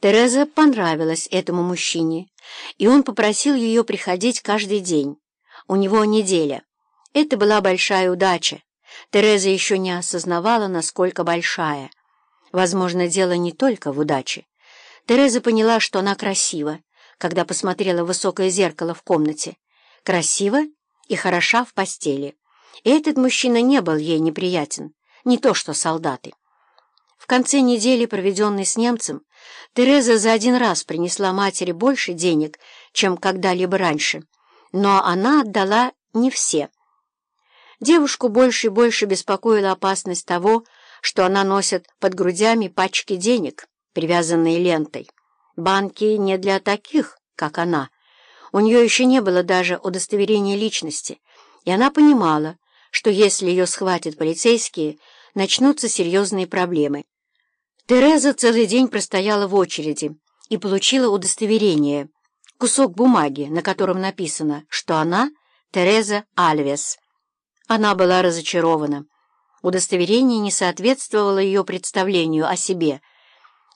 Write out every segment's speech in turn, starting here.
Тереза понравилась этому мужчине, и он попросил ее приходить каждый день. У него неделя. Это была большая удача. Тереза еще не осознавала, насколько большая. Возможно, дело не только в удаче. Тереза поняла, что она красива, когда посмотрела в высокое зеркало в комнате. Красива и хороша в постели. И этот мужчина не был ей неприятен, не то что солдаты. Конце недели, проведенной с немцем, Тереза за один раз принесла матери больше денег, чем когда-либо раньше, но она отдала не все. Девушку больше и больше беспокоила опасность того, что она носит под грудями пачки денег, привязанные лентой. Банки не для таких, как она. У нее еще не было даже удостоверения личности, и она понимала, что если ее схватят полицейские, начнутся серьезные проблемы. Тереза целый день простояла в очереди и получила удостоверение, кусок бумаги, на котором написано, что она Тереза Альвес. Она была разочарована. Удостоверение не соответствовало ее представлению о себе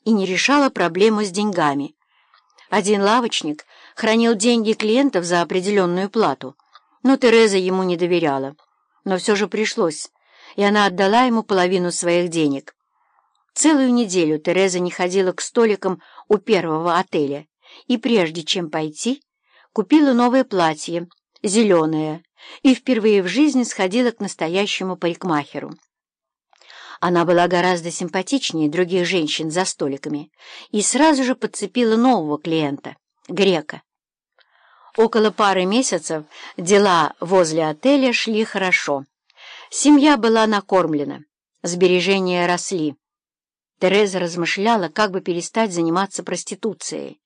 и не решало проблему с деньгами. Один лавочник хранил деньги клиентов за определенную плату, но Тереза ему не доверяла. Но все же пришлось, и она отдала ему половину своих денег. Целую неделю Тереза не ходила к столикам у первого отеля, и прежде чем пойти, купила новое платье, зеленое, и впервые в жизни сходила к настоящему парикмахеру. Она была гораздо симпатичнее других женщин за столиками и сразу же подцепила нового клиента — грека. Около пары месяцев дела возле отеля шли хорошо. Семья была накормлена, сбережения росли. Тереза размышляла, как бы перестать заниматься проституцией.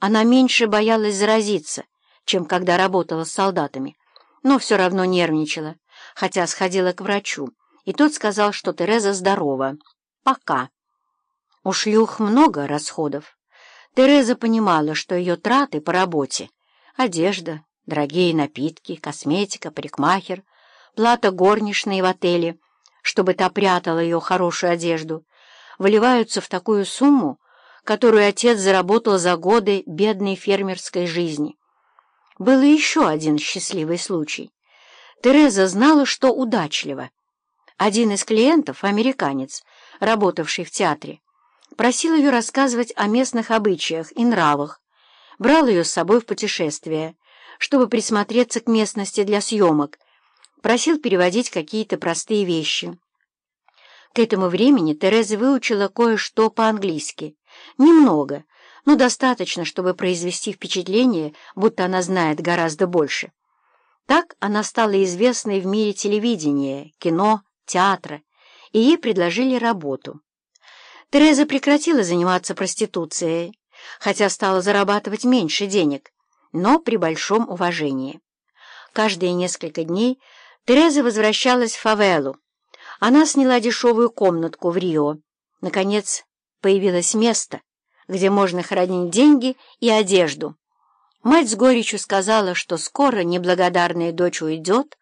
Она меньше боялась заразиться, чем когда работала с солдатами, но все равно нервничала, хотя сходила к врачу, и тот сказал, что Тереза здорова. Пока. У шлюх много расходов. Тереза понимала, что ее траты по работе — одежда, дорогие напитки, косметика, парикмахер, плата горничной в отеле, чтобы та прятала ее хорошую одежду — выливаются в такую сумму, которую отец заработал за годы бедной фермерской жизни. Был еще один счастливый случай. Тереза знала, что удачливо. Один из клиентов, американец, работавший в театре, просил ее рассказывать о местных обычаях и нравах, брал ее с собой в путешествие, чтобы присмотреться к местности для съемок, просил переводить какие-то простые вещи. К этому времени Тереза выучила кое-что по-английски. Немного, но достаточно, чтобы произвести впечатление, будто она знает гораздо больше. Так она стала известной в мире телевидения, кино, театра, и ей предложили работу. Тереза прекратила заниматься проституцией, хотя стала зарабатывать меньше денег, но при большом уважении. Каждые несколько дней Тереза возвращалась в фавелу, она сняла дешевую комнатку в Рио. Наконец, появилось место, где можно хранить деньги и одежду. Мать с горечью сказала, что скоро неблагодарная дочь уйдет,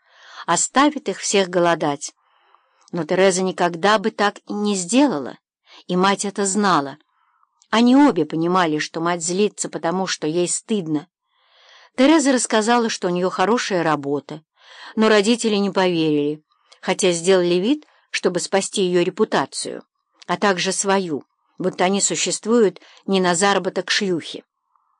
оставит их всех голодать. Но Тереза никогда бы так и не сделала, и мать это знала. Они обе понимали, что мать злится, потому что ей стыдно. Тереза рассказала, что у нее хорошая работа, но родители не поверили хотя сделали вид, чтобы спасти ее репутацию, а также свою, будто они существуют не на заработок шлюхи.